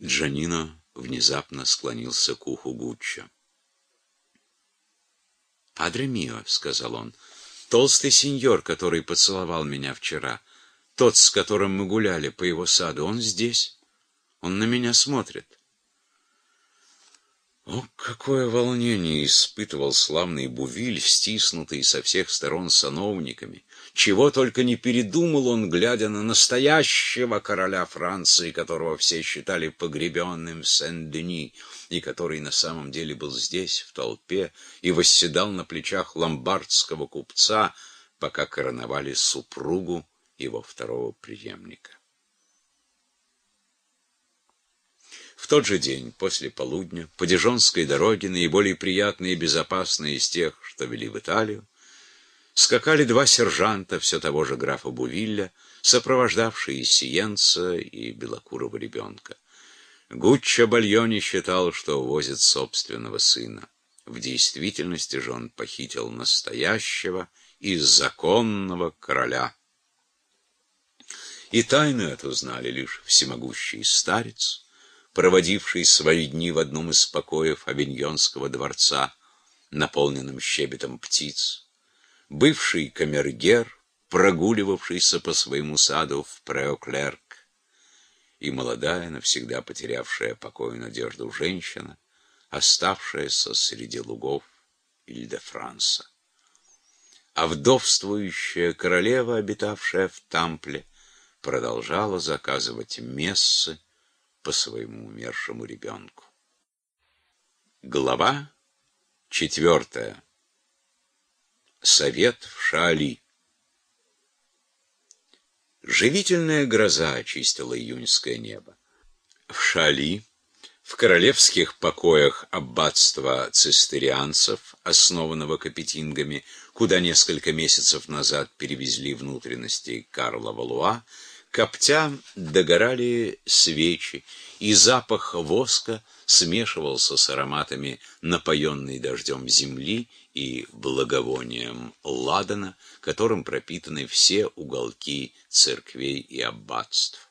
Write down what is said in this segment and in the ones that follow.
Джанино внезапно склонился к уху Гуччо. «Падре мио», — сказал он, — «толстый сеньор, который поцеловал меня вчера, тот, с которым мы гуляли по его саду, он здесь. Он на меня смотрит». О, какое волнение испытывал славный Бувиль, стиснутый со всех сторон сановниками! Чего только не передумал он, глядя на настоящего короля Франции, которого все считали погребенным в Сен-Дени, и который на самом деле был здесь, в толпе, и восседал на плечах ломбардского купца, пока короновали супругу его второго преемника. В тот же день, после полудня, по Дижонской дороге, наиболее приятной и безопасной из тех, что вели в Италию, скакали два сержанта все того же графа Бувилля, сопровождавшие Сиенца и белокурого ребенка. Гуччо Бальони считал, что увозит собственного сына. В действительности же он похитил настоящего и законного короля. И тайну эту знали лишь всемогущий старец, проводивший свои дни в одном из покоев Авиньонского дворца, наполненном щебетом птиц, бывший камергер, прогуливавшийся по своему саду в Преоклерк, и молодая, навсегда потерявшая покой и надежду женщина, оставшаяся среди лугов Иль-де-Франса. А вдовствующая королева, обитавшая в Тампле, продолжала заказывать мессы, по своему умершему ребенку. Глава четвертая. Совет в Шаали. Живительная гроза очистила июньское небо. В Шали, в королевских покоях аббатства цистерианцев, основанного капетингами, куда несколько месяцев назад перевезли внутренности Карла Валуа, Коптя догорали свечи, и запах воска смешивался с ароматами напоенной дождем земли и благовонием ладана, которым пропитаны все уголки церквей и аббатств.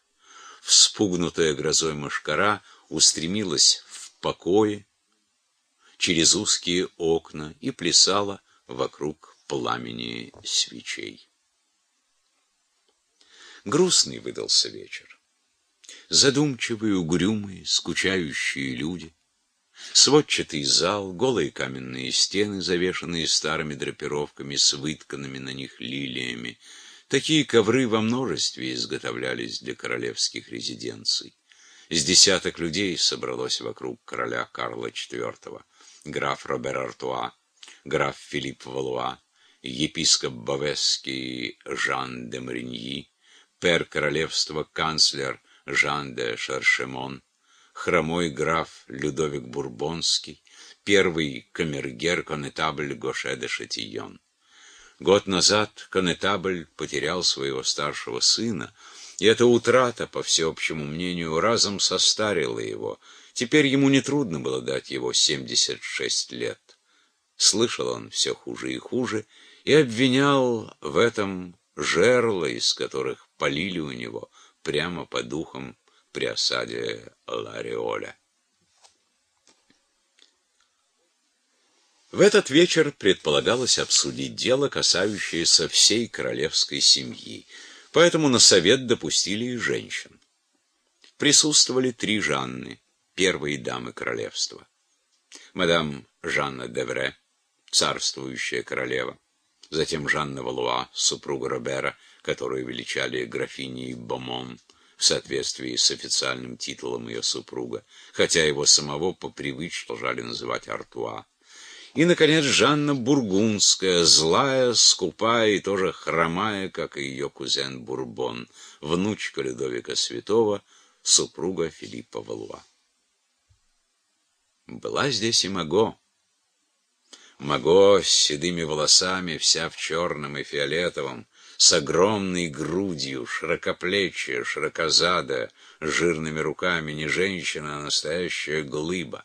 Вспугнутая грозой мошкара устремилась в покое через узкие окна и плясала вокруг пламени свечей. Грустный выдался вечер. Задумчивые, угрюмые, скучающие люди. Сводчатый зал, голые каменные стены, завешанные старыми драпировками с вытканными на них лилиями. Такие ковры во множестве изготовлялись для королевских резиденций. С десяток людей собралось вокруг короля Карла IV. Граф Робер Артуа, граф Филипп Валуа, епископ Бавесский Жан де Мариньи, пер королевства канцлер Жан де Шаршемон, хромой граф Людовик Бурбонский, первый камергер конетабль Гоше де Шатийон. Год назад конетабль потерял своего старшего сына, и эта утрата, по всеобщему мнению, разом состарила его. Теперь ему нетрудно было дать его 76 лет. Слышал он все хуже и хуже и обвинял в этом жерла, из которых полили у него прямо по духам при осаде Лариоля. В этот вечер предполагалось обсудить дело, касающееся всей королевской семьи, поэтому на совет допустили и женщин. Присутствовали три Жанны, первые дамы королевства. Мадам Жанна Девре, царствующая королева, затем Жанна Валуа, супруга Робера, которую величали графиней Бомон в соответствии с официальным титулом ее супруга, хотя его самого по привычке продолжали называть Артуа. И, наконец, Жанна Бургундская, злая, скупая и тоже хромая, как и ее кузен Бурбон, внучка Людовика Святого, супруга Филиппа Валуа. Была здесь и Маго. Маго с седыми волосами, вся в черном и фиолетовом, с огромной грудью, широкоплечья, широкозадая, жирными руками, не женщина, а настоящая глыба.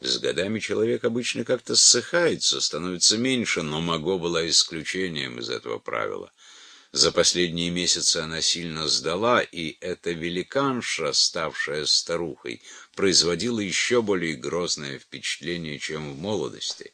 С годами человек обычно как-то ссыхается, становится меньше, но Маго была исключением из этого правила. За последние месяцы она сильно сдала, и эта великанша, ставшая старухой, производила еще более грозное впечатление, чем в молодости.